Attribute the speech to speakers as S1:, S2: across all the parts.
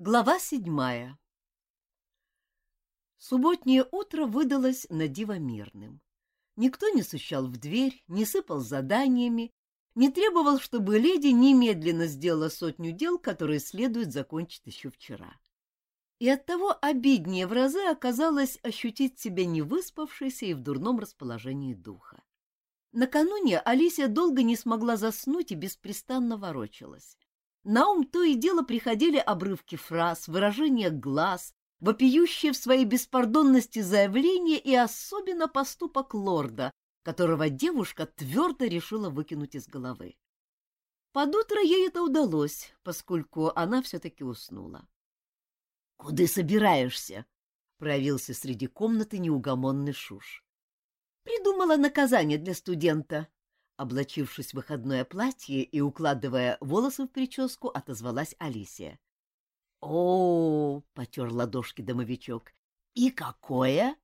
S1: Глава седьмая Субботнее утро выдалось на диво мирным. Никто не сущал в дверь, не сыпал заданиями, не требовал, чтобы леди немедленно сделала сотню дел, которые следует закончить еще вчера. И оттого обиднее в разы оказалось ощутить себя невыспавшейся и в дурном расположении духа. Накануне Алисия долго не смогла заснуть и беспрестанно ворочалась. На ум то и дело приходили обрывки фраз, выражения глаз, вопиющие в своей беспардонности заявления и особенно поступок лорда, которого девушка твердо решила выкинуть из головы. Под утро ей это удалось, поскольку она все-таки уснула. — Куда собираешься? — проявился среди комнаты неугомонный Шуш. — Придумала наказание для студента, Облачившись в выходное платье и укладывая волосы в прическу, отозвалась Алисия. — О, — потер ладошки домовичок, — и какое?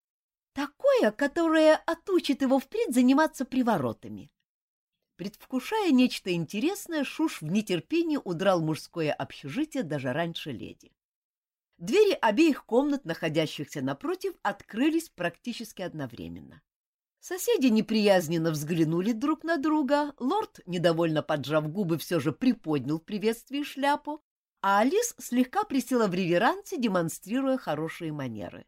S1: — Такое, которое отучит его впредь заниматься приворотами. Предвкушая нечто интересное, Шуш в нетерпении удрал мужское общежитие даже раньше леди. Двери обеих комнат, находящихся напротив, открылись практически одновременно. Соседи неприязненно взглянули друг на друга, лорд, недовольно поджав губы, все же приподнял в приветствии шляпу, а Алис слегка присела в реверансе, демонстрируя хорошие манеры.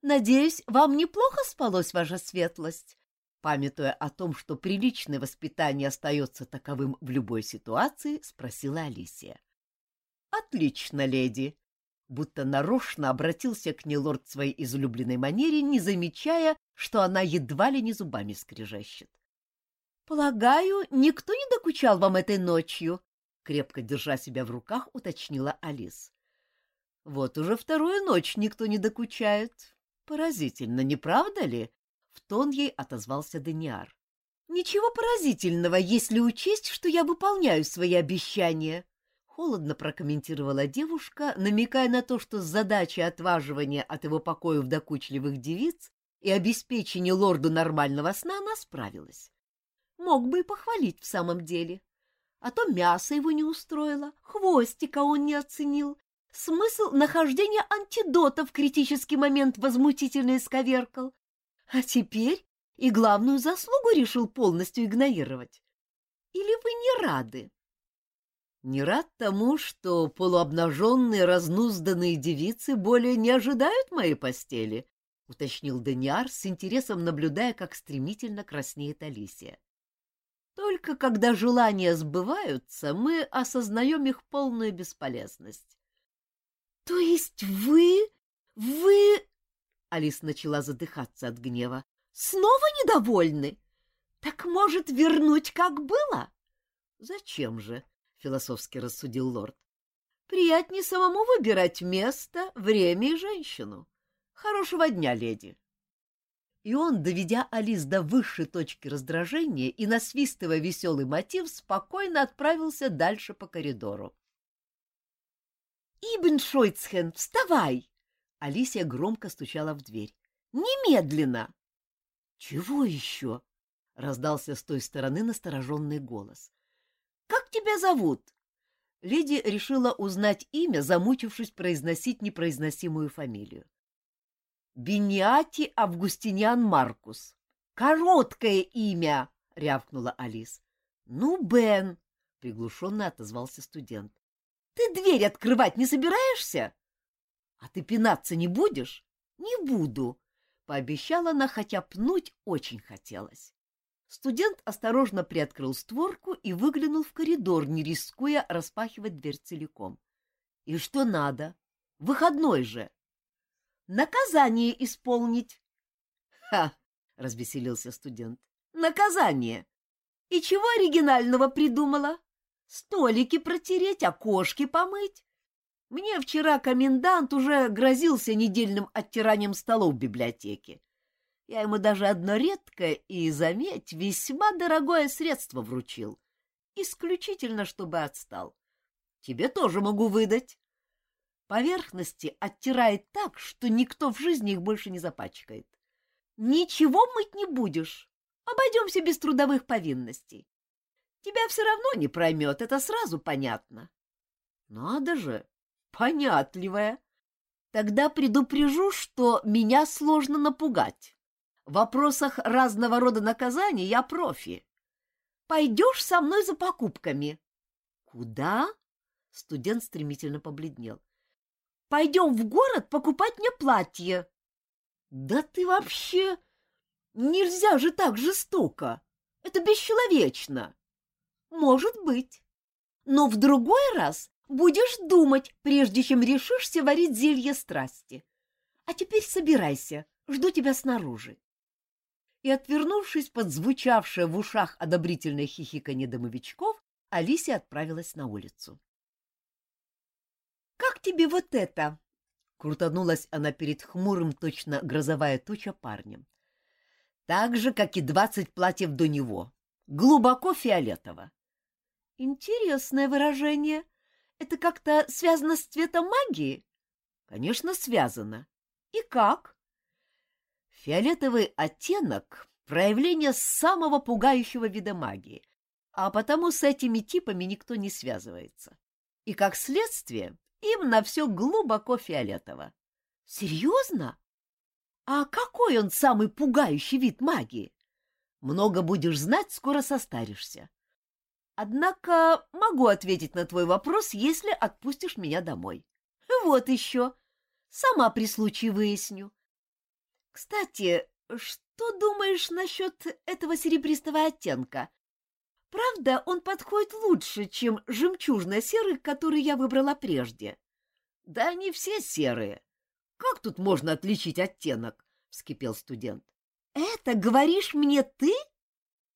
S1: «Надеюсь, вам неплохо спалось, ваша светлость?» Памятуя о том, что приличное воспитание остается таковым в любой ситуации, спросила Алисия. «Отлично, леди!» Будто нарочно обратился к ней лорд своей излюбленной манере, не замечая, что она едва ли не зубами скрежещет. — Полагаю, никто не докучал вам этой ночью? — крепко держа себя в руках, уточнила Алис. — Вот уже вторую ночь никто не докучает. Поразительно, не правда ли? — в тон ей отозвался Даниар. — Ничего поразительного, если учесть, что я выполняю свои обещания. Холодно прокомментировала девушка, намекая на то, что с задачей отваживания от его покоев докучливых девиц и обеспечения лорду нормального сна она справилась. Мог бы и похвалить в самом деле. А то мясо его не устроило, хвостика он не оценил, смысл нахождения антидота в критический момент возмутительно исковеркал. А теперь и главную заслугу решил полностью игнорировать. Или вы не рады? Не рад тому, что полуобнаженные разнузданные девицы более не ожидают моей постели, — уточнил Даниар с интересом, наблюдая, как стремительно краснеет Алисия. Только когда желания сбываются, мы осознаем их полную бесполезность. — То есть вы... вы... Алис начала задыхаться от гнева. — Снова недовольны? Так, может, вернуть, как было? — Зачем же? — философски рассудил лорд. — Приятнее самому выбирать место, время и женщину. Хорошего дня, леди. И он, доведя Алис до высшей точки раздражения и насвистывая веселый мотив, спокойно отправился дальше по коридору. «Ибн Шойцхен, вставай!» Алисия громко стучала в дверь. «Немедленно!» «Чего еще?» — раздался с той стороны настороженный голос. «Как тебя зовут?» Леди решила узнать имя, замучившись произносить непроизносимую фамилию. Бениати Августиниан Маркус. Короткое имя, рявкнула Алис. Ну, Бен, приглушенно отозвался студент. Ты дверь открывать не собираешься? А ты пинаться не будешь? Не буду, пообещала она, хотя пнуть очень хотелось. Студент осторожно приоткрыл створку и выглянул в коридор, не рискуя распахивать дверь целиком. И что надо? Выходной же наказание исполнить. — Ха! — развеселился студент. — Наказание! И чего оригинального придумала? Столики протереть, окошки помыть? Мне вчера комендант уже грозился недельным оттиранием столов в библиотеке. Я ему даже одно редкое и, заметь, весьма дорогое средство вручил. Исключительно, чтобы отстал. Тебе тоже могу выдать. Поверхности оттирает так, что никто в жизни их больше не запачкает. Ничего мыть не будешь. Обойдемся без трудовых повинностей. Тебя все равно не проймет, это сразу понятно. Надо же, Понятливая. Тогда предупрежу, что меня сложно напугать. В вопросах разного рода наказаний я профи. Пойдешь со мной за покупками? Куда? Студент стремительно побледнел. Пойдем в город покупать мне платье. Да ты вообще... Нельзя же так жестоко. Это бесчеловечно. Может быть. Но в другой раз будешь думать, прежде чем решишься варить зелье страсти. А теперь собирайся, жду тебя снаружи. И, отвернувшись под звучавшее в ушах одобрительное хихиканье домовичков, Алисия отправилась на улицу. «Как тебе вот это?» Крутанулась она перед хмурым, точно грозовая туча парнем. Так же, как и двадцать платьев до него. Глубоко фиолетово. Интересное выражение. Это как-то связано с цветом магии? Конечно, связано. И как? Фиолетовый оттенок — проявление самого пугающего вида магии, а потому с этими типами никто не связывается. И как следствие, им на все глубоко фиолетово. Серьезно? А какой он самый пугающий вид магии? Много будешь знать, скоро состаришься. Однако могу ответить на твой вопрос, если отпустишь меня домой. Вот еще. Сама при случае выясню. Кстати, что думаешь насчет этого серебристого оттенка? Правда, он подходит лучше, чем жемчужно-серый, который я выбрала прежде. — Да они все серые. Как тут можно отличить оттенок? — вскипел студент. — Это говоришь мне ты?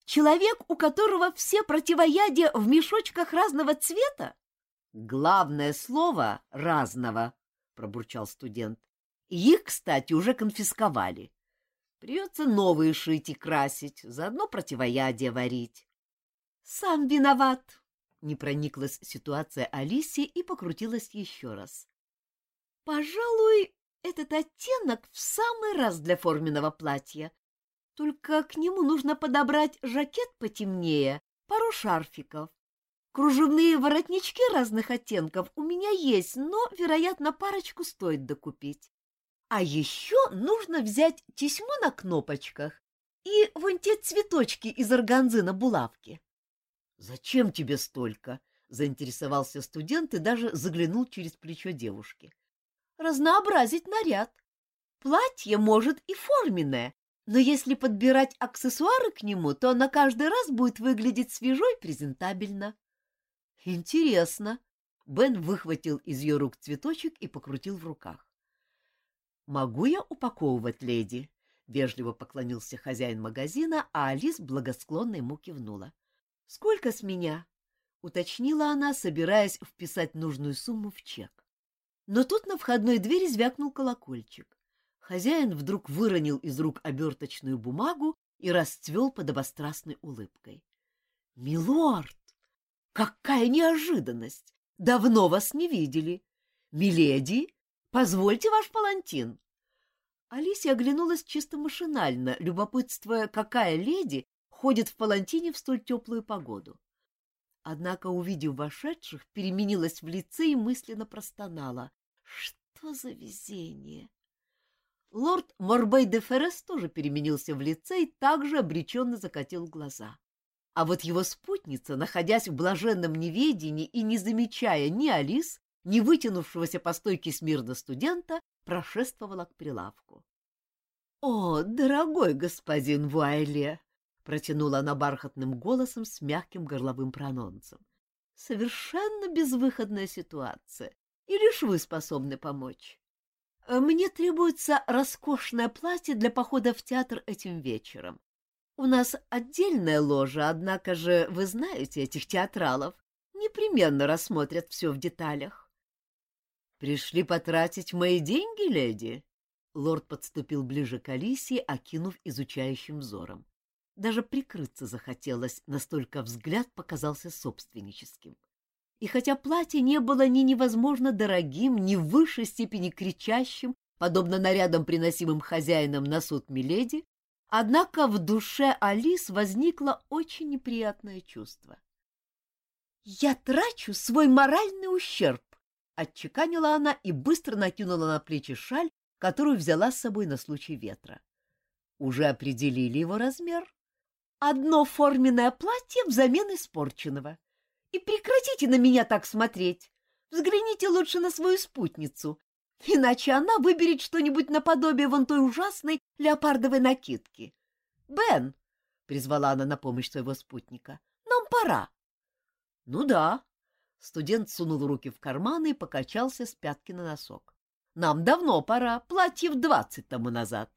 S1: Человек, у которого все противоядия в мешочках разного цвета? — Главное слово — разного, — пробурчал студент. Их, кстати, уже конфисковали. Придется новые шить и красить, заодно противоядие варить. — Сам виноват, — не прониклась ситуация Алисе и покрутилась еще раз. — Пожалуй, этот оттенок в самый раз для форменного платья. Только к нему нужно подобрать жакет потемнее, пару шарфиков. Кружевные воротнички разных оттенков у меня есть, но, вероятно, парочку стоит докупить. А еще нужно взять тесьму на кнопочках и вон те цветочки из органзы на булавке. — Зачем тебе столько? — заинтересовался студент и даже заглянул через плечо девушки. — Разнообразить наряд. Платье может и форменное, но если подбирать аксессуары к нему, то на каждый раз будет выглядеть свежо и презентабельно. — Интересно. Бен выхватил из ее рук цветочек и покрутил в руках. — Могу я упаковывать, леди? — вежливо поклонился хозяин магазина, а Алис благосклонно ему кивнула. — Сколько с меня? — уточнила она, собираясь вписать нужную сумму в чек. Но тут на входной двери звякнул колокольчик. Хозяин вдруг выронил из рук оберточную бумагу и расцвел подобострастной улыбкой. — Милорд! Какая неожиданность! Давно вас не видели! Миледи, позвольте ваш палантин! Алисия оглянулась чисто машинально, любопытствуя, какая леди ходит в палантине в столь теплую погоду. Однако, увидев вошедших, переменилась в лице и мысленно простонала. Что за везение! Лорд Морбей де Феррес тоже переменился в лице и также обреченно закатил глаза. А вот его спутница, находясь в блаженном неведении и не замечая ни Алис, ни вытянувшегося по стойке смирно студента, прошествовала к прилавку. — О, дорогой господин Вуайле! — протянула она бархатным голосом с мягким горловым прононсом. — Совершенно безвыходная ситуация, и лишь вы способны помочь. Мне требуется роскошное платье для похода в театр этим вечером. У нас отдельная ложа, однако же вы знаете этих театралов. Непременно рассмотрят все в деталях. — Пришли потратить мои деньги, леди? Лорд подступил ближе к Алисии, окинув изучающим взором. Даже прикрыться захотелось, настолько взгляд показался собственническим. И хотя платье не было ни невозможно дорогим, ни в высшей степени кричащим, подобно нарядам, приносимым хозяином на суд Миледи, однако в душе Алис возникло очень неприятное чувство. «Я трачу свой моральный ущерб», Отчеканила она и быстро накинула на плечи шаль, которую взяла с собой на случай ветра. Уже определили его размер. Одно форменное платье взамен испорченного. И прекратите на меня так смотреть. Взгляните лучше на свою спутницу, иначе она выберет что-нибудь наподобие вон той ужасной леопардовой накидки. «Бен!» — призвала она на помощь своего спутника. «Нам пора». «Ну да». Студент сунул руки в карманы и покачался с пятки на носок. «Нам давно пора, платьев двадцать тому назад».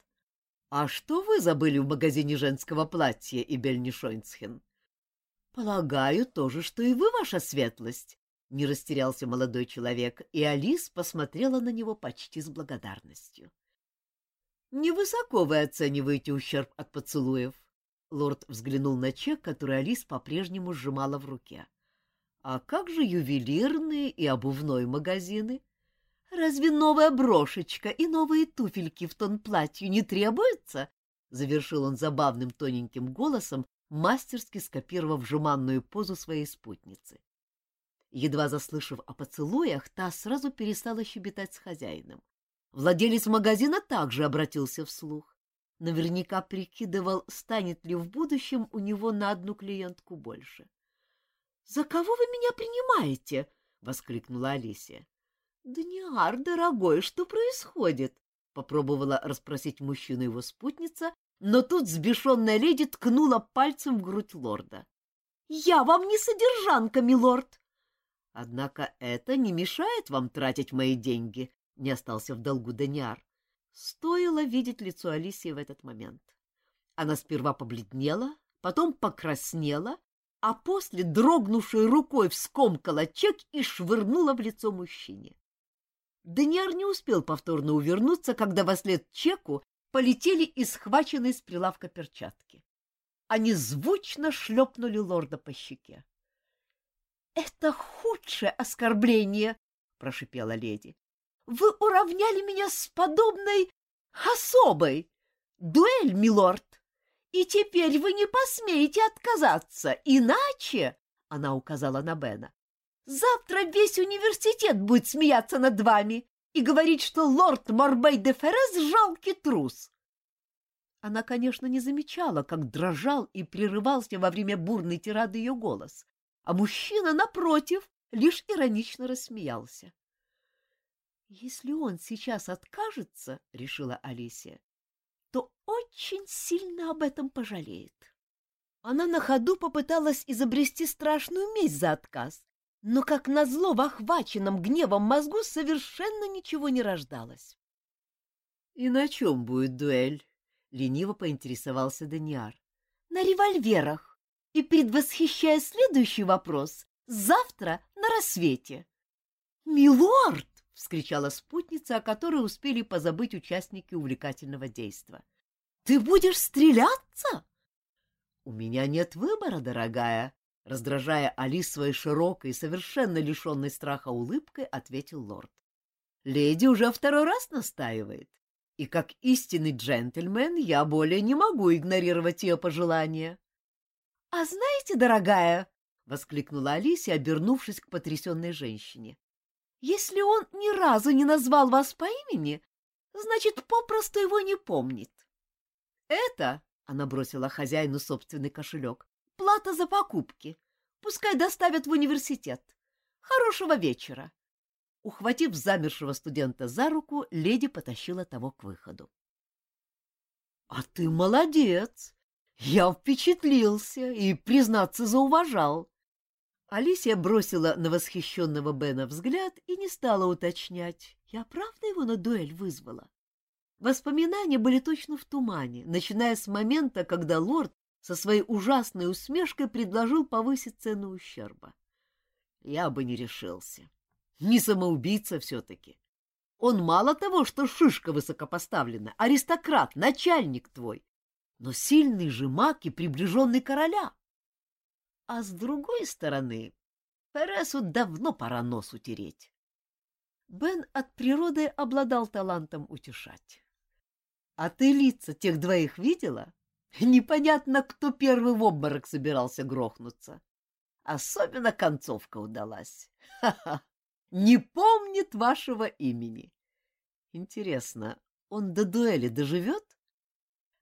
S1: «А что вы забыли в магазине женского платья, Ибель Шойнцхен?» «Полагаю, то же, что и вы, ваша светлость», — не растерялся молодой человек, и Алис посмотрела на него почти с благодарностью. «Невысоко вы оцениваете ущерб от поцелуев», — лорд взглянул на чек, который Алис по-прежнему сжимала в руке. «А как же ювелирные и обувной магазины? Разве новая брошечка и новые туфельки в тон платью не требуются?» — завершил он забавным тоненьким голосом, мастерски скопировав жеманную позу своей спутницы. Едва заслышав о поцелуях, та сразу перестала щебетать с хозяином. Владелец магазина также обратился вслух. Наверняка прикидывал, станет ли в будущем у него на одну клиентку больше. — За кого вы меня принимаете? — воскликнула Алисия. — Даниар, дорогой, что происходит? — попробовала расспросить мужчину его спутница, но тут сбешенная леди ткнула пальцем в грудь лорда. — Я вам не содержанка, милорд! Однако это не мешает вам тратить мои деньги, — не остался в долгу Даниар. Стоило видеть лицо Алисии в этот момент. Она сперва побледнела, потом покраснела, а после дрогнувшей рукой вскомкала чек и швырнула в лицо мужчине. Даниар не успел повторно увернуться, когда во след чеку полетели и схваченные с прилавка перчатки. Они звучно шлепнули лорда по щеке. Это худшее оскорбление, прошипела леди. Вы уравняли меня с подобной особой. Дуэль, милорд. И теперь вы не посмеете отказаться, иначе, она указала на Бена. Завтра весь университет будет смеяться над вами и говорить, что лорд Морбей де Феррес жалкий трус. Она, конечно, не замечала, как дрожал и прерывался во время бурной тирады ее голос, а мужчина, напротив, лишь иронично рассмеялся. «Если он сейчас откажется, — решила Алисия, — очень сильно об этом пожалеет». Она на ходу попыталась изобрести страшную месть за отказ, но, как назло, в охваченном гневом мозгу совершенно ничего не рождалось. — И на чем будет дуэль? — лениво поинтересовался Даниар. — На револьверах и, предвосхищая следующий вопрос, завтра на рассвете. «Милорд!» — вскричала спутница, о которой успели позабыть участники увлекательного действа. «Ты будешь стреляться?» «У меня нет выбора, дорогая», — раздражая Алис своей широкой, совершенно лишенной страха улыбкой, ответил лорд. «Леди уже второй раз настаивает, и как истинный джентльмен я более не могу игнорировать ее пожелания». — А знаете, дорогая, — воскликнула Алисия, обернувшись к потрясенной женщине, — если он ни разу не назвал вас по имени, значит, попросту его не помнит. — Это, — она бросила хозяину собственный кошелек, — плата за покупки. Пускай доставят в университет. Хорошего вечера. Ухватив замершего студента за руку, леди потащила того к выходу. — А ты молодец! Я впечатлился и, признаться, зауважал. Алисия бросила на восхищенного Бена взгляд и не стала уточнять, я правда его на дуэль вызвала. Воспоминания были точно в тумане, начиная с момента, когда лорд со своей ужасной усмешкой предложил повысить цену ущерба. Я бы не решился. Не самоубийца все-таки. Он мало того, что шишка высокопоставлена, аристократ, начальник твой, но сильный же маг и приближенный короля. А с другой стороны, Пересу давно пора нос утереть. Бен от природы обладал талантом утешать. А ты лица тех двоих видела? Непонятно, кто первый в обморок собирался грохнуться. Особенно концовка удалась. Ха-ха! не помнит вашего имени. Интересно, он до дуэли доживет?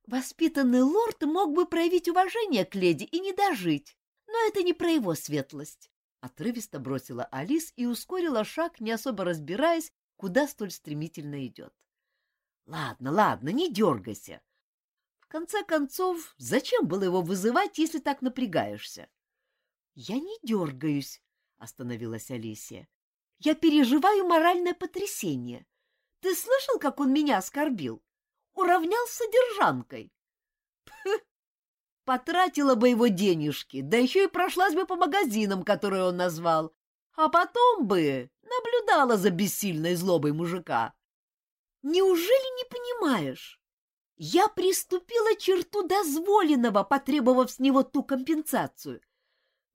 S1: Воспитанный лорд мог бы проявить уважение к леди и не дожить, но это не про его светлость. Отрывисто бросила Алис и ускорила шаг, не особо разбираясь, куда столь стремительно идет. — Ладно, ладно, не дергайся. В конце концов, зачем было его вызывать, если так напрягаешься? — Я не дергаюсь, — остановилась Алисия. — Я переживаю моральное потрясение. Ты слышал, как он меня оскорбил? Уравнял с содержанкой. Пх, потратила бы его денежки, да еще и прошлась бы по магазинам, которые он назвал, а потом бы наблюдала за бессильной злобой мужика. Неужели не понимаешь? Я приступила черту дозволенного, потребовав с него ту компенсацию.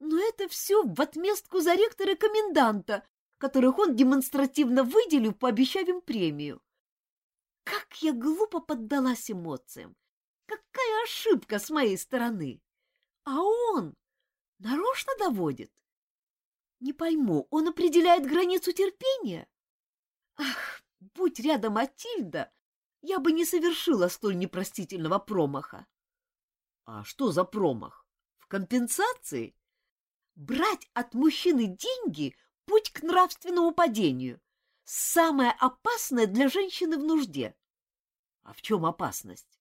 S1: Но это все в отместку за ректора и коменданта, которых он демонстративно выделил, пообещав им премию. Как я глупо поддалась эмоциям! Какая ошибка с моей стороны! А он нарочно доводит. Не пойму, он определяет границу терпения? Ах, будь рядом Атильда, я бы не совершила столь непростительного промаха. А что за промах? В компенсации? Брать от мужчины деньги — путь к нравственному падению. Самое опасное для женщины в нужде. А в чем опасность?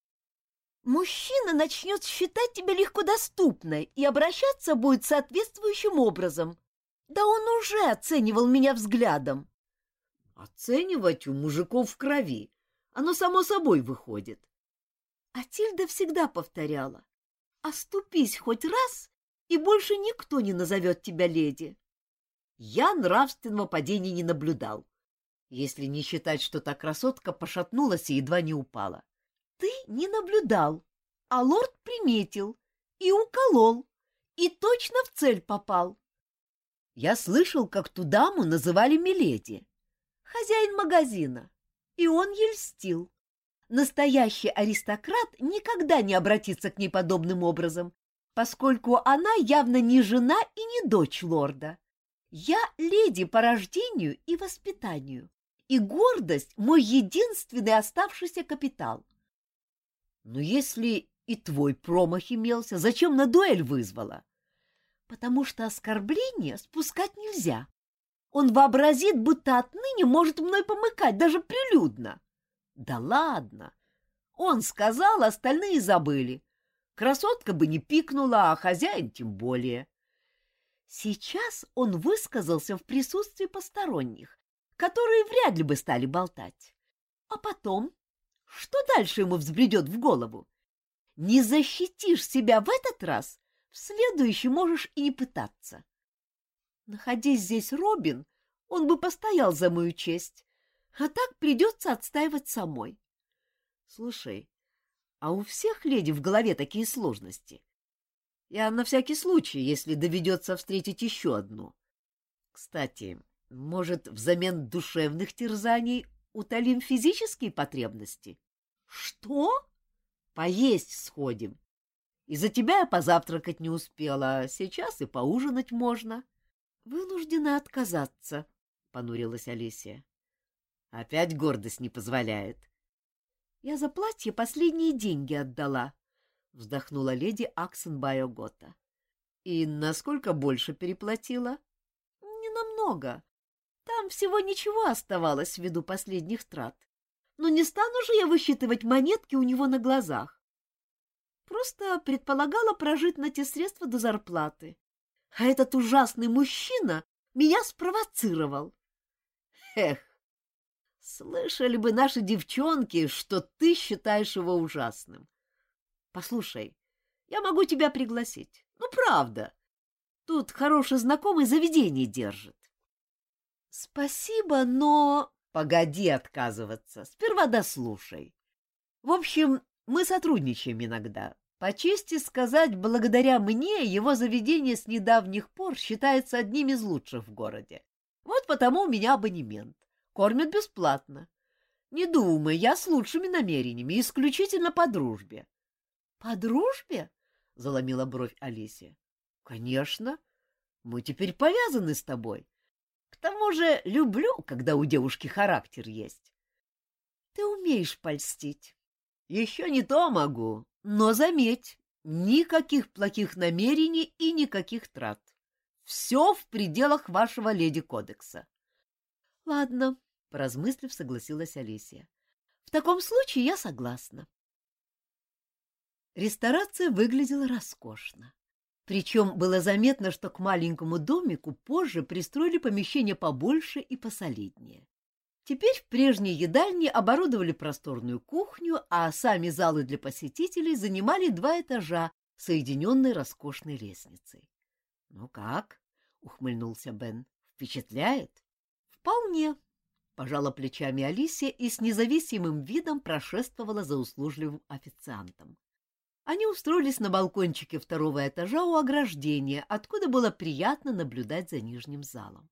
S1: Мужчина начнет считать тебя легкодоступной и обращаться будет соответствующим образом. Да он уже оценивал меня взглядом. Оценивать у мужиков в крови. Оно само собой выходит. А Тильда всегда повторяла. Оступись хоть раз, и больше никто не назовет тебя леди. Я нравственного падения не наблюдал, если не считать, что та красотка пошатнулась и едва не упала. Ты не наблюдал, а лорд приметил и уколол, и точно в цель попал. Я слышал, как ту даму называли Миледи. Хозяин магазина. И он ей льстил. Настоящий аристократ никогда не обратится к ней подобным образом, поскольку она явно не жена и не дочь лорда. Я леди по рождению и воспитанию, и гордость — мой единственный оставшийся капитал. Но если и твой промах имелся, зачем на дуэль вызвала? потому что оскорбление спускать нельзя. Он вообразит, будто отныне может мной помыкать, даже прилюдно. Да ладно! Он сказал, остальные забыли. Красотка бы не пикнула, а хозяин тем более. Сейчас он высказался в присутствии посторонних, которые вряд ли бы стали болтать. А потом, что дальше ему взбредет в голову? Не защитишь себя в этот раз, в следующий можешь и не пытаться. Находясь здесь Робин, он бы постоял за мою честь, а так придется отстаивать самой. Слушай, а у всех леди в голове такие сложности? Я на всякий случай, если доведется встретить еще одну. Кстати, может, взамен душевных терзаний утолим физические потребности? Что? Поесть сходим. Из-за тебя я позавтракать не успела, а сейчас и поужинать можно. — Вынуждена отказаться, — понурилась Алисия. — Опять гордость не позволяет. — Я за платье последние деньги отдала, — вздохнула леди Аксенбайо Гота. — И насколько больше переплатила? — Не намного. Там всего ничего оставалось ввиду последних трат. Но не стану же я высчитывать монетки у него на глазах. Просто предполагала прожить на те средства до зарплаты. А этот ужасный мужчина меня спровоцировал. Эх, слышали бы наши девчонки, что ты считаешь его ужасным. Послушай, я могу тебя пригласить. Ну, правда. Тут хороший знакомый заведение держит. Спасибо, но... Погоди отказываться. Сперва дослушай. В общем, мы сотрудничаем иногда. По чести сказать, благодаря мне его заведение с недавних пор считается одним из лучших в городе. Вот потому у меня абонемент. Кормят бесплатно. Не думай, я с лучшими намерениями, исключительно по дружбе. — По дружбе? — заломила бровь Алисия. — Конечно. Мы теперь повязаны с тобой. К тому же люблю, когда у девушки характер есть.
S2: Ты умеешь польстить.
S1: Еще не то могу, но заметь, никаких плохих намерений и никаких трат. Все в пределах вашего леди-кодекса.
S2: — Ладно, — поразмыслив, согласилась Алисия. — В таком случае я согласна. Ресторация выглядела роскошно. Причем было заметно, что к маленькому домику позже пристроили помещение побольше и посолиднее. Теперь в прежней едальне оборудовали просторную кухню, а сами залы для посетителей занимали два этажа, соединенные роскошной лестницей. — Ну как? — ухмыльнулся Бен. — Впечатляет? — Вполне, — пожала плечами Алисия и с независимым видом прошествовала за услужливым официантом. Они устроились на балкончике второго этажа у ограждения, откуда было приятно наблюдать за нижним залом.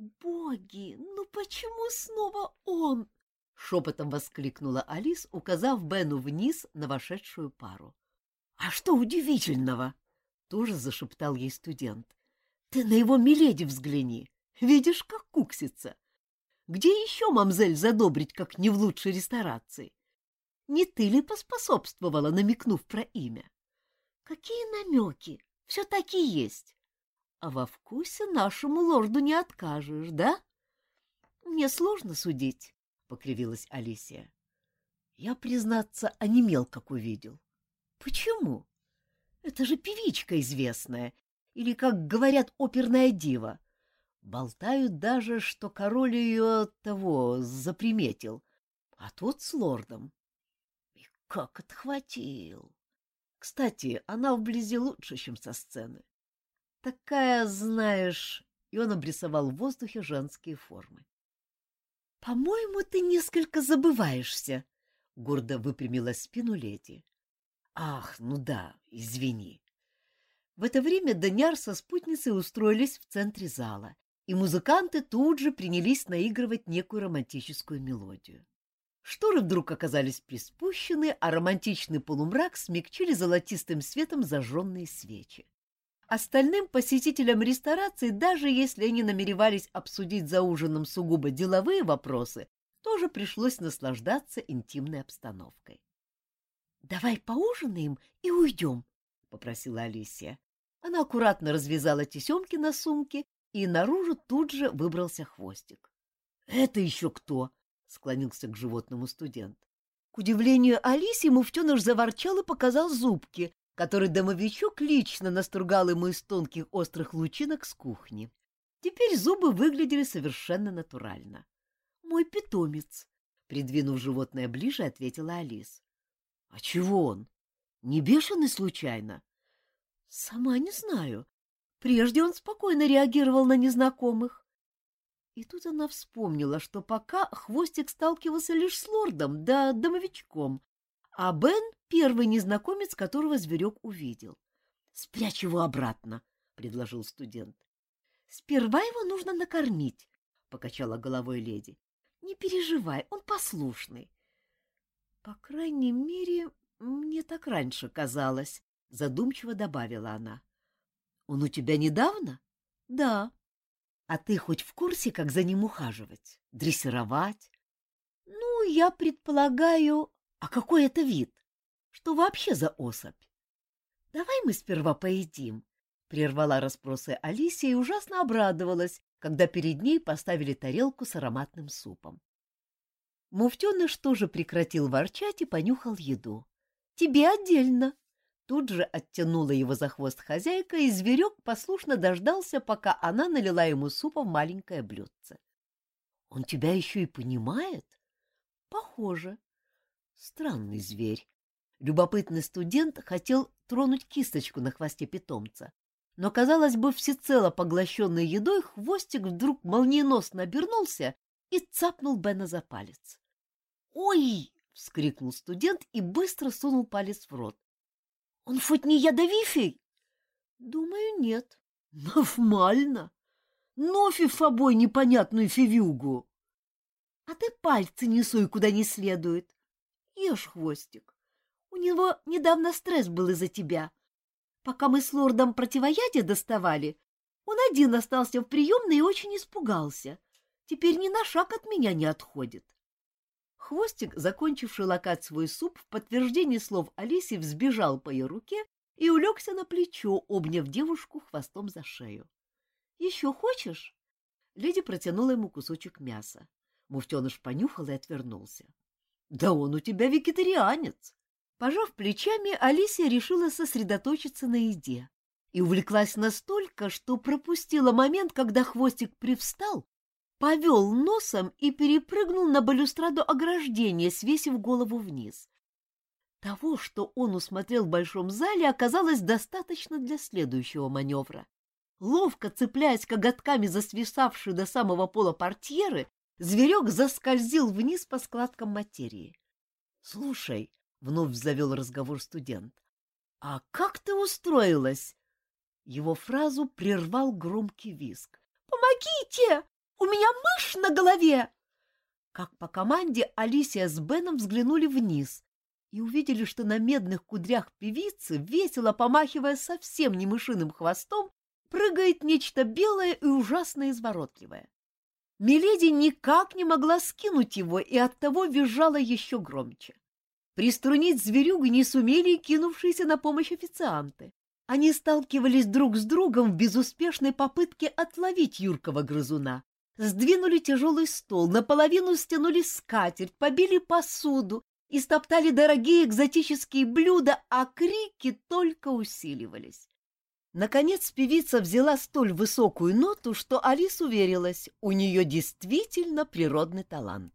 S2: «Боги, ну почему снова он?» — шепотом воскликнула Алис, указав Бену вниз на вошедшую пару. «А что удивительного?» — тоже зашептал ей студент. «Ты на его миледи взгляни, видишь, как куксится. Где еще мамзель задобрить, как не в лучшей ресторации? Не ты ли поспособствовала, намекнув про имя? Какие намеки? Все-таки есть. А во вкусе нашему лорду не откажешь, да? Мне сложно судить, — покривилась Алисия. Я, признаться, онемел, как увидел. Почему? Это же певичка известная, или, как говорят, оперная дива. Болтают даже, что король ее того заприметил, а тот с лордом. И как отхватил! Кстати, она вблизи лучше, чем со сцены. Такая, знаешь, и он обрисовал в воздухе женские формы. — По-моему, ты несколько забываешься, — гордо выпрямила спину леди. — Ах, ну да, извини. В это время Даняр со спутницей устроились в центре зала, и музыканты тут же принялись наигрывать некую романтическую мелодию. Шторы вдруг оказались приспущены, а романтичный полумрак смягчили золотистым светом зажженные свечи. Остальным посетителям ресторации, даже если они намеревались обсудить за ужином сугубо деловые вопросы, тоже пришлось наслаждаться интимной обстановкой. — Давай поужинаем и уйдем, — попросила Алисия. Она аккуратно развязала тесемки на сумке, и наружу тут же выбрался хвостик. — Это еще кто? — склонился к животному студент. К удивлению Алисии муфтеныш заворчал и показал зубки, который домовичок лично настругал ему из тонких острых лучинок с кухни. Теперь зубы выглядели совершенно натурально. «Мой питомец», — придвинув животное ближе, ответила Алис. «А чего он? Не бешеный случайно?» «Сама не знаю. Прежде он спокойно реагировал на незнакомых». И тут она вспомнила, что пока Хвостик сталкивался лишь с лордом да домовичком, а Бен — первый незнакомец, которого зверек увидел. — Спрячь его обратно, — предложил студент. — Сперва его нужно накормить, — покачала головой леди. — Не переживай, он послушный. — По крайней мере, мне так раньше казалось, — задумчиво добавила она. — Он у тебя недавно? — Да. — А ты хоть в курсе, как за ним ухаживать? Дрессировать? — Ну, я предполагаю... А какой это вид? Что вообще за особь? Давай мы сперва поедим, прервала расспросы Алисия и ужасно обрадовалась, когда перед ней поставили тарелку с ароматным супом. Муфтеныш тоже прекратил ворчать и понюхал еду. «Тебе отдельно!» Тут же оттянула его за хвост хозяйка, и зверек послушно дождался, пока она налила ему супа в маленькое блюдце. «Он тебя еще и понимает?» «Похоже», Странный зверь. Любопытный студент хотел тронуть кисточку на хвосте питомца. Но, казалось бы, всецело поглощенный едой, хвостик вдруг молниеносно обернулся и цапнул Бена за палец. «Ой!» — вскрикнул студент и быстро сунул палец в рот. «Он хоть не ядовифий?» «Думаю, нет». «Нормально. Нофи в обой непонятную фивюгу». «А ты пальцы не суй куда не следует. Ешь, хвостик. У него недавно стресс был из-за тебя. Пока мы с лордом противоядие доставали, Он один остался в приемной и очень испугался. Теперь ни на шаг от меня не отходит.
S1: Хвостик, закончивший лакать свой суп, в подтверждение слов Алисе взбежал по ее руке и улегся на плечо, обняв девушку хвостом за шею. — Еще хочешь? Леди протянула ему кусочек мяса. Муфтеныш понюхал и отвернулся. — Да он у тебя вегетарианец! Пожав плечами, Алисия решила сосредоточиться на еде и увлеклась настолько, что пропустила момент, когда хвостик привстал повел носом и перепрыгнул на балюстраду ограждения, свесив голову вниз. Того, что он усмотрел в большом зале, оказалось достаточно для следующего маневра. Ловко цепляясь коготками за свисавшие до самого пола портьеры, зверек заскользил вниз по складкам материи. — Слушай, — вновь завел разговор студент, — а как ты устроилась? Его фразу прервал громкий визг.
S2: «Помогите! У меня мышь на голове!»
S1: Как по команде Алисия с Беном взглянули вниз и увидели, что на медных кудрях певицы, весело помахивая совсем не мышиным хвостом, прыгает нечто белое и ужасно изворотливое. Миледи никак не могла скинуть его и оттого визжала еще громче. Приструнить зверюгу не сумели кинувшиеся на помощь официанты. Они сталкивались друг с другом в безуспешной попытке отловить юркого грызуна, Сдвинули тяжелый стол, наполовину стянули скатерть, побили посуду и стоптали дорогие экзотические блюда, а крики только усиливались. Наконец певица взяла столь высокую ноту, что Алис уверилась, у нее действительно природный талант.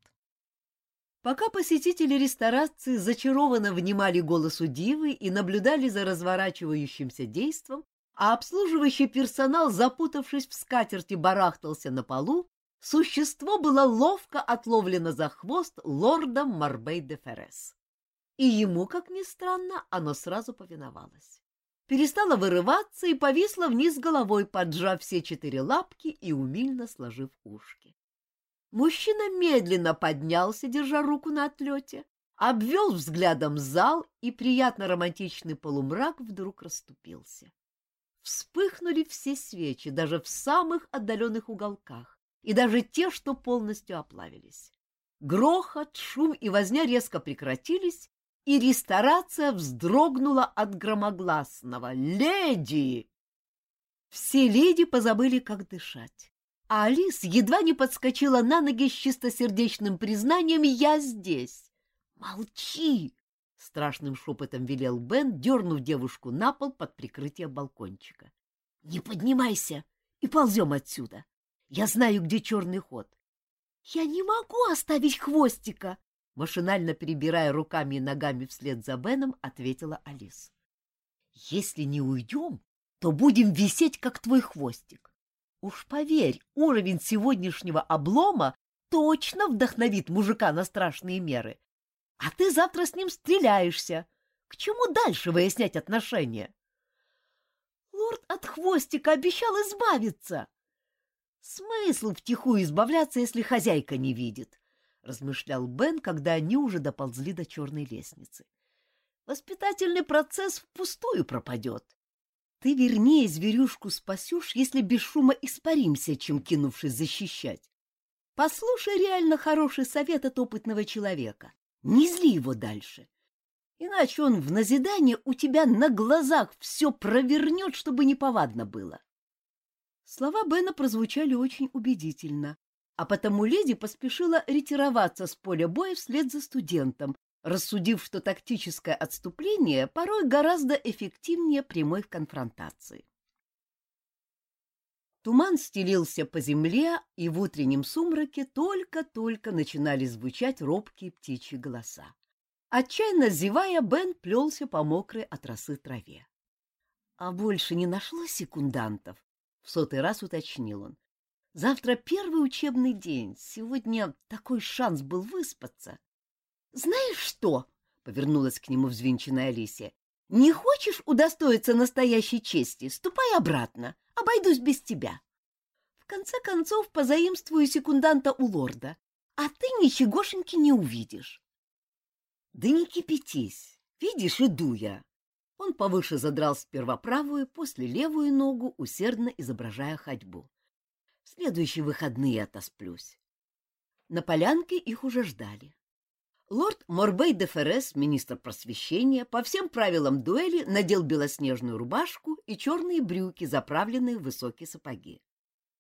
S1: Пока посетители ресторации зачарованно внимали голосу дивы и наблюдали за разворачивающимся действом, а обслуживающий персонал, запутавшись в скатерти, барахтался на полу, существо было ловко отловлено за хвост лордом Марбей де Феррес. И ему, как ни странно, оно сразу повиновалось. Перестало вырываться и повисло вниз головой, поджав все четыре лапки и умильно сложив ушки. Мужчина медленно поднялся, держа руку на отлете, обвел взглядом зал, и приятно романтичный полумрак вдруг расступился. Вспыхнули все свечи, даже в самых отдаленных уголках и даже те, что полностью оплавились. Грохот, шум и возня резко прекратились, и ресторация вздрогнула от громогласного «Леди!». Все леди позабыли, как дышать. А Алис едва не подскочила на ноги с чистосердечным признанием «Я здесь!». «Молчи!» — страшным шепотом велел Бен, дернув девушку на пол под прикрытие балкончика. «Не поднимайся и ползем отсюда!» Я знаю, где черный ход. — Я не могу оставить хвостика! — машинально перебирая руками и ногами вслед за Беном, ответила Алис. — Если не уйдем, то будем висеть, как твой хвостик. Уж поверь, уровень сегодняшнего облома точно вдохновит мужика на страшные меры. А ты завтра с ним стреляешься. К чему дальше выяснять отношения? Лорд от хвостика обещал избавиться. Смысл втихую избавляться, если хозяйка не видит, — размышлял Бен, когда они уже доползли до черной лестницы. Воспитательный процесс впустую пропадет. Ты вернее зверюшку спасешь, если без шума испаримся, чем кинувшись защищать. Послушай реально хороший совет от опытного человека. Не зли его дальше. Иначе он в назидание у тебя на глазах все провернет, чтобы неповадно было. Слова Бена прозвучали очень убедительно, а потому леди поспешила ретироваться с поля боя вслед за студентом, рассудив, что тактическое отступление порой гораздо эффективнее прямой конфронтации. Туман стелился по земле, и в утреннем сумраке только-только начинали звучать робкие птичьи голоса. Отчаянно зевая, Бен плелся по мокрой от росы траве. А больше не нашлось секундантов, в сотый раз уточнил он. Завтра первый учебный день. Сегодня такой шанс был выспаться. Знаешь что? Повернулась к нему взвинченная Алисия. Не хочешь удостоиться настоящей чести? Ступай обратно. Обойдусь без тебя. В конце концов, позаимствую секунданта у лорда, а ты ничегошеньки не увидишь. Да не кипятись. Видишь, иду я. Он повыше задрал сперва правую, после левую ногу, усердно изображая ходьбу. В следующие выходные отосплюсь. На полянке их уже ждали. Лорд Морбей де Феррес, министр просвещения, по всем правилам дуэли надел белоснежную рубашку и черные брюки, заправленные в высокие сапоги.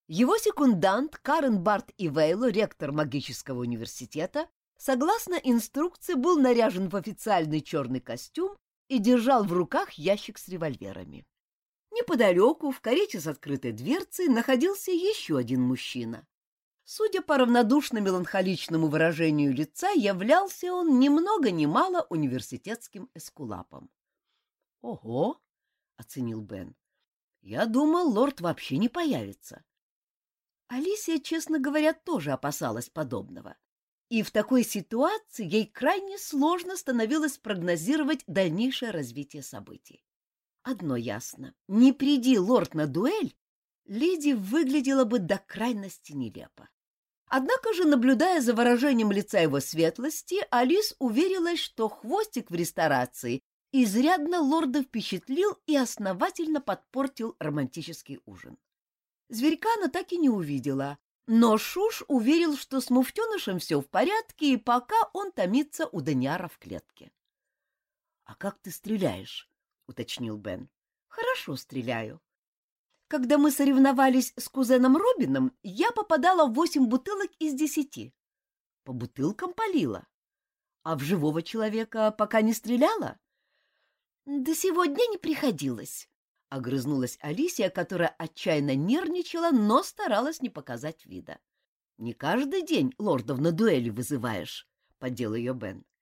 S1: Его секундант Карен Барт Ивейло, ректор магического университета, согласно инструкции, был наряжен в официальный черный костюм и держал в руках ящик с револьверами. Неподалеку, в карете с открытой дверцей, находился еще один мужчина. Судя по равнодушно-меланхоличному выражению лица, являлся он ни много ни мало университетским эскулапом. — Ого! — оценил Бен. — Я думал, лорд вообще не появится. Алисия, честно говоря, тоже опасалась подобного. И в такой ситуации ей крайне сложно становилось прогнозировать дальнейшее развитие событий. Одно ясно — не приди лорд на дуэль, леди выглядела бы до крайности нелепо. Однако же, наблюдая за выражением лица его светлости, Алис уверилась, что хвостик в ресторации изрядно лорда впечатлил и основательно подпортил романтический ужин. Зверька она так и не увидела, но Шуш уверил, что с муфтенышем все в порядке, и пока он томится у Даниара в клетке. — А как ты стреляешь? — уточнил Бен. — Хорошо стреляю. Когда мы соревновались с кузеном Робином, я попадала в восемь бутылок из десяти. По бутылкам полила. А в живого человека пока не стреляла? До сегодня не приходилось, — огрызнулась Алисия, которая отчаянно нервничала, но старалась не показать вида. — Не каждый день лордов на дуэли вызываешь, — поддел ее Бен. —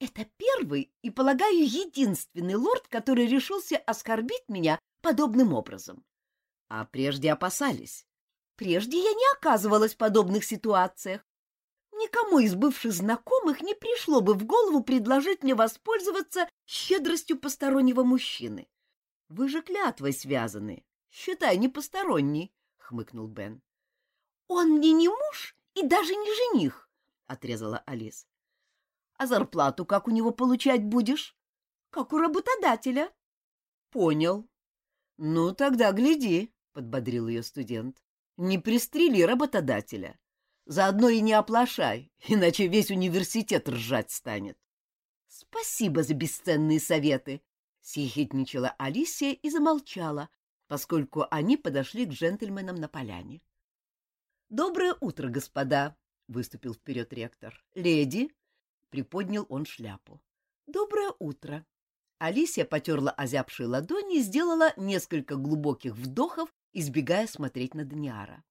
S1: Это первый и, полагаю, единственный лорд, который решился оскорбить меня подобным образом. А прежде опасались. Прежде я не оказывалась в подобных ситуациях. Никому из бывших знакомых не пришло бы в голову предложить мне воспользоваться щедростью постороннего мужчины. Вы же клятвой связаны. Считай, не посторонний, — хмыкнул Бен. — Он мне не муж и даже не жених, — отрезала Алис. — А зарплату как у него получать будешь? — Как у работодателя. — Понял. — Ну, тогда гляди. — подбодрил ее студент. — Не пристрели работодателя. Заодно и не оплошай, иначе весь университет ржать станет. — Спасибо за бесценные советы! — съехидничала Алисия и замолчала, поскольку они подошли к джентльменам на поляне. — Доброе утро, господа! — выступил вперед ректор. — Леди! — приподнял он шляпу. — Доброе утро! Алисия потерла озябшие ладони и сделала несколько глубоких вдохов, избегая смотреть на Даниара.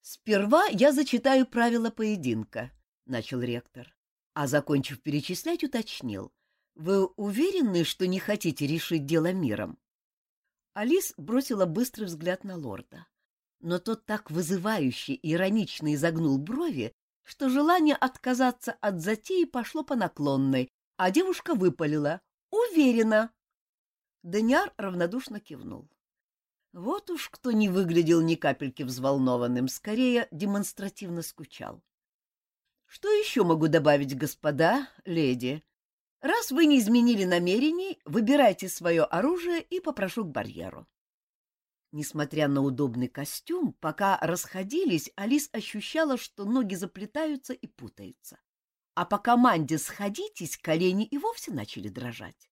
S1: «Сперва я зачитаю правила поединка», — начал ректор, а, закончив перечислять, уточнил. «Вы уверены, что не хотите решить дело миром?» Алис бросила быстрый взгляд на лорда, но тот так вызывающе и иронично изогнул брови, что желание отказаться от затеи пошло по наклонной, а девушка выпалила. «Уверена!» Даниар равнодушно кивнул. Вот уж кто не выглядел ни капельки взволнованным, скорее демонстративно скучал. Что еще могу добавить, господа, леди? Раз вы не изменили намерений, выбирайте свое оружие и попрошу к барьеру. Несмотря на удобный костюм, пока расходились, Алис ощущала, что ноги заплетаются и путаются. А по команде «сходитесь» колени и вовсе начали дрожать.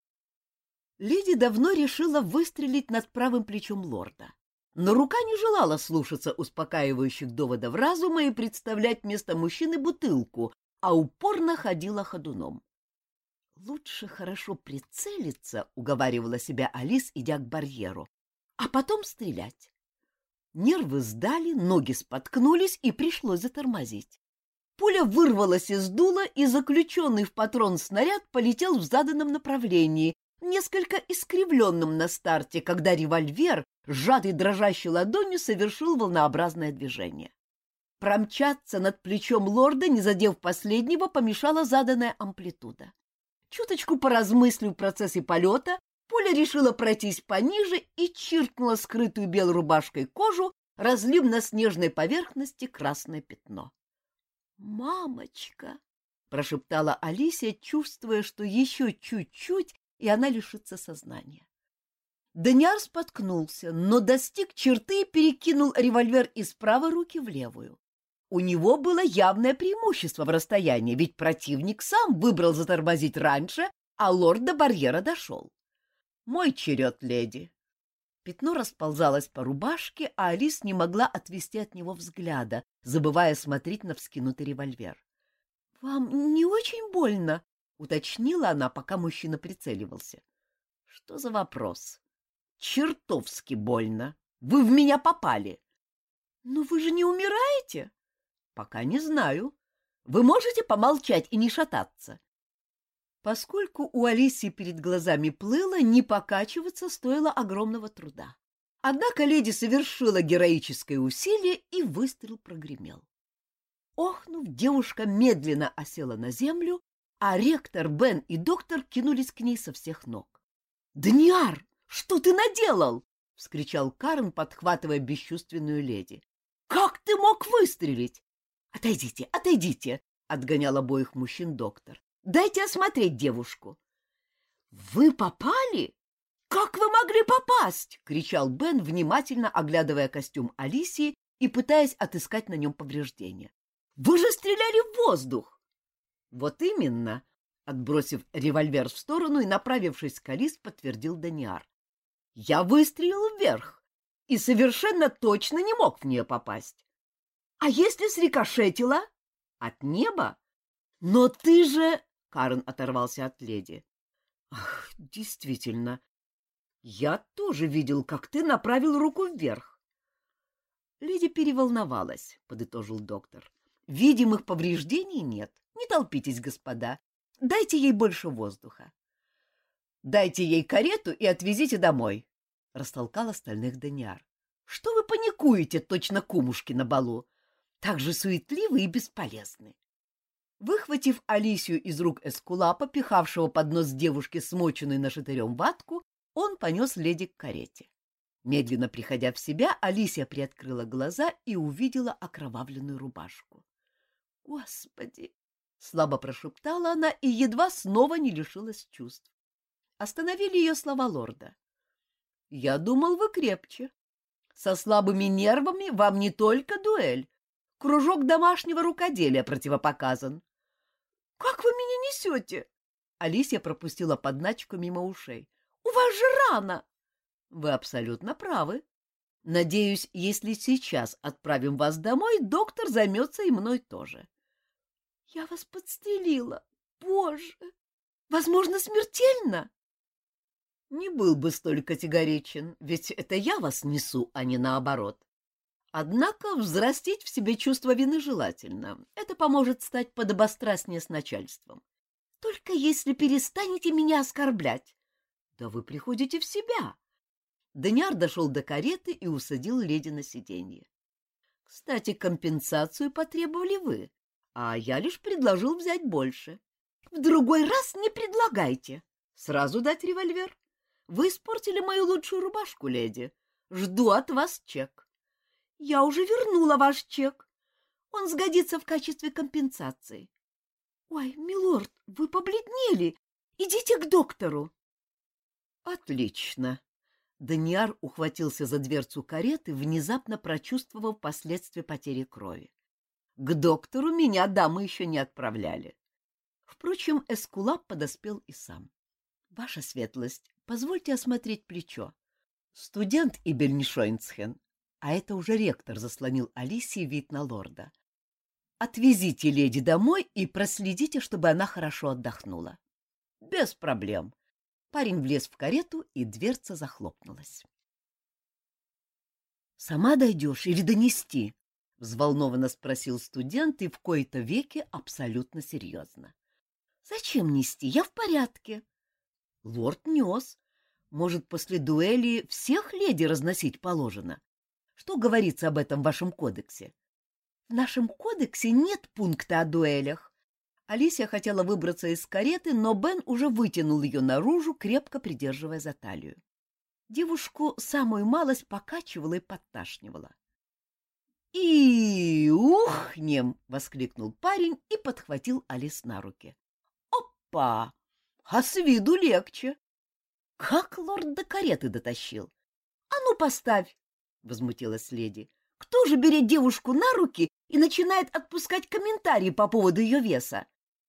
S1: Леди давно решила выстрелить над правым плечом лорда. Но рука не желала слушаться успокаивающих доводов разума и представлять вместо мужчины бутылку, а упорно ходила ходуном. «Лучше хорошо прицелиться», — уговаривала себя Алис, идя к барьеру, — «а потом стрелять». Нервы сдали, ноги споткнулись, и пришлось затормозить. Пуля вырвалась из дула, и заключенный в патрон снаряд полетел в заданном направлении, несколько искривленным на старте, когда револьвер, сжатый дрожащей ладонью, совершил волнообразное движение. Промчаться над плечом лорда, не задев последнего, помешала заданная амплитуда. Чуточку поразмыслив процессе полета, пуля решила пройтись пониже и чиркнула скрытую белой рубашкой кожу, разлив на снежной поверхности красное пятно. «Мамочка!» — прошептала Алисия, чувствуя, что еще чуть-чуть, и она лишится сознания. Даниар споткнулся, но достиг черты и перекинул револьвер из правой руки в левую. У него было явное преимущество в расстоянии, ведь противник сам выбрал затормозить раньше, а лорд до барьера дошел. «Мой черед, леди!» Пятно расползалось по рубашке, а Алис не могла отвести от него взгляда, забывая смотреть на вскинутый револьвер. — Вам не очень больно? — уточнила она, пока мужчина прицеливался. — Что за вопрос? — Чертовски больно. Вы в меня попали. — Но вы же не умираете? — Пока не знаю. Вы можете помолчать и не шататься? Поскольку у Алисии перед глазами плыло, не покачиваться стоило огромного труда. Однако леди совершила героическое усилие, и выстрел прогремел. Охнув, девушка медленно осела на землю, а ректор, Бен и доктор кинулись к ней со всех ног. — Даниар, что ты наделал? — вскричал Карн, подхватывая бесчувственную леди. — Как ты мог выстрелить? — Отойдите, отойдите! — отгонял обоих мужчин доктор. Дайте осмотреть девушку. — Вы попали? Как вы могли попасть? — кричал Бен, внимательно оглядывая костюм Алисии и пытаясь отыскать на нем повреждения. — Вы же стреляли в воздух! — Вот именно, — отбросив револьвер в сторону и направившись к Алис, подтвердил Даниар. — Я выстрелил вверх и совершенно точно не мог в нее попасть. — А если срикошетила? — От неба? — Но ты же... Карен оторвался от леди. Ах, действительно. Я тоже видел, как ты направил руку вверх. Леди переволновалась, подытожил доктор. Видимых повреждений нет. Не толпитесь, господа. Дайте ей больше воздуха. Дайте ей карету и отвезите домой, растолкал остальных Даниар. Что вы паникуете, точно кумушки на балу? Так же суетливы и бесполезны. Выхватив Алисию из рук эскулапа, пихавшего под нос девушки смоченную нашатырем ватку, он понес леди к карете. Медленно приходя в себя, Алисия приоткрыла глаза и увидела окровавленную рубашку. «Господи!» — слабо прошептала она и едва снова не лишилась чувств. Остановили ее слова лорда. «Я думал, вы крепче. Со слабыми нервами вам не только дуэль. Кружок домашнего рукоделия противопоказан. Как вы меня несете? Алисия пропустила подначку мимо ушей. У вас же рана. Вы абсолютно правы. Надеюсь, если сейчас отправим вас домой, доктор займется и мной тоже. Я вас подстрелила. Боже! Возможно, смертельно? Не был бы столь категоричен, ведь это я вас несу, а не наоборот. Однако взрастить в себе чувство вины желательно. Это поможет стать подобострастнее с начальством. Только если перестанете меня оскорблять. Да вы приходите в себя. Даниар дошел до кареты и усадил леди на сиденье. Кстати, компенсацию потребовали вы, а я лишь предложил взять больше. В другой раз не предлагайте. Сразу дать револьвер. Вы испортили мою лучшую рубашку, леди. Жду от вас чек. Я уже вернула ваш чек. Он сгодится в качестве компенсации. Ой, милорд, вы побледнели. Идите к доктору. Отлично. Даниар ухватился за дверцу кареты, внезапно прочувствовав последствия потери крови. К доктору меня дамы еще не отправляли. Впрочем, Эскулап подоспел и сам. — Ваша светлость, позвольте осмотреть плечо. Студент Ибельнишойнцхен а это уже ректор заслонил Алисии вид на лорда. Отвезите леди домой и проследите, чтобы она хорошо отдохнула. Без проблем. Парень влез в карету, и дверца захлопнулась. «Сама дойдешь или донести?» — взволнованно спросил студент и в кои-то веке абсолютно серьезно. «Зачем нести? Я в порядке». «Лорд нес. Может, после дуэли всех леди разносить положено?» Что говорится об этом в вашем кодексе? В нашем кодексе нет пункта о дуэлях. Алисия хотела выбраться из кареты, но Бен уже вытянул ее наружу, крепко придерживая за талию. Девушку самую малость покачивала и подташнивала. «И ухнем!» — воскликнул парень и подхватил Алис на руки. «Опа! А с виду легче! Как лорд до кареты дотащил? — А ну, поставь! — возмутилась леди. — Кто же берет девушку на руки и начинает отпускать комментарии по поводу ее веса?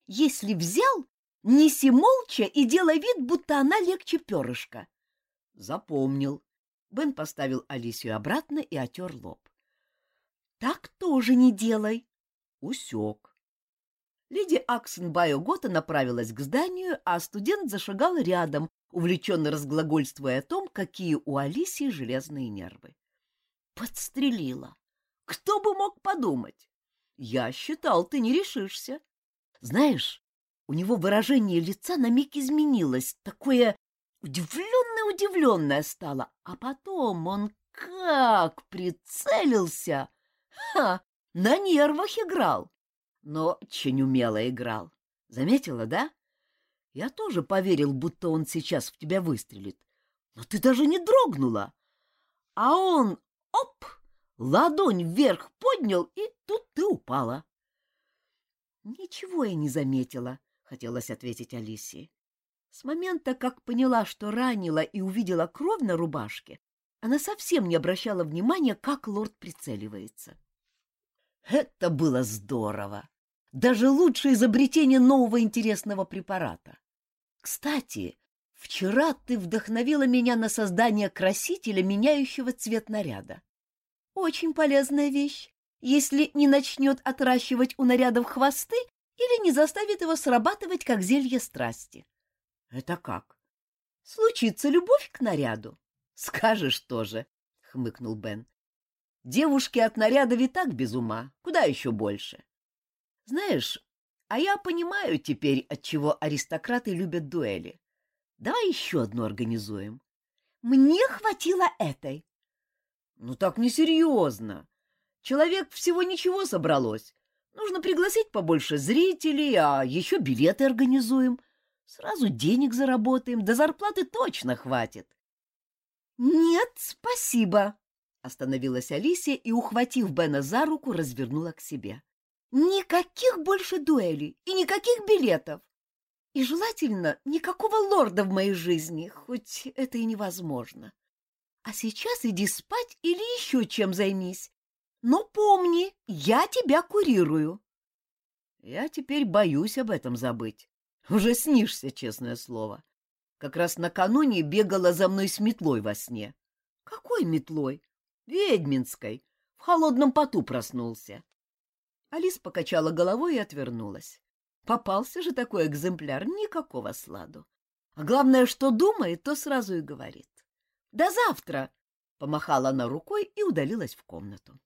S1: Если взял, неси молча и делай вид, будто она легче перышка. — Запомнил. Бен поставил Алисию обратно и отер лоб. — Так тоже не делай. Усек. Леди Аксенбайо Гота направилась к зданию, а студент зашагал рядом, увлеченно разглагольствуя о том, какие у Алисии железные нервы. Подстрелила. Кто бы мог подумать? Я считал, ты не решишься. Знаешь, у него выражение лица на миг изменилось, такое удивленное-удивленное стало, а потом он как прицелился! Ха! На нервах играл, но очень умело играл. Заметила, да? Я тоже поверил, будто он сейчас в тебя выстрелит. Но ты даже не дрогнула. А он, оп, ладонь вверх поднял, и тут ты упала. Ничего я не заметила, хотелось ответить Алисии. С момента, как поняла, что ранила и увидела кровь на рубашке, она совсем не обращала внимания, как лорд прицеливается. Это было здорово! Даже лучшее изобретение нового интересного препарата. Кстати, вчера ты вдохновила меня на создание красителя, меняющего цвет наряда. Очень полезная вещь, если не начнет отращивать у нарядов хвосты или не заставит его срабатывать, как зелье страсти. — Это как? — Случится любовь к наряду. — Скажешь тоже, — хмыкнул Бен. — Девушки от наряда и так без ума, куда еще больше. Знаешь, а я понимаю теперь, от чего аристократы любят дуэли. Давай еще одну организуем. Мне хватило этой. Ну так несерьезно. Человек всего ничего собралось. Нужно пригласить побольше зрителей, а еще билеты организуем. Сразу денег заработаем, до зарплаты точно хватит. Нет, спасибо, остановилась Алисия и, ухватив Бена за руку, развернула к себе. Никаких больше дуэлей и никаких билетов. И желательно никакого лорда в моей жизни, хоть это и невозможно. А сейчас иди спать или еще чем займись. Но помни, я тебя курирую. Я теперь боюсь об этом забыть. Уже снишься, честное слово. Как раз накануне бегала за мной с метлой во сне. Какой метлой? Ведьминской. В холодном поту проснулся. Алис покачала головой и отвернулась. Попался же такой экземпляр, никакого сладу. А главное, что думает, то сразу и говорит. «До завтра!» — помахала она рукой и удалилась в комнату.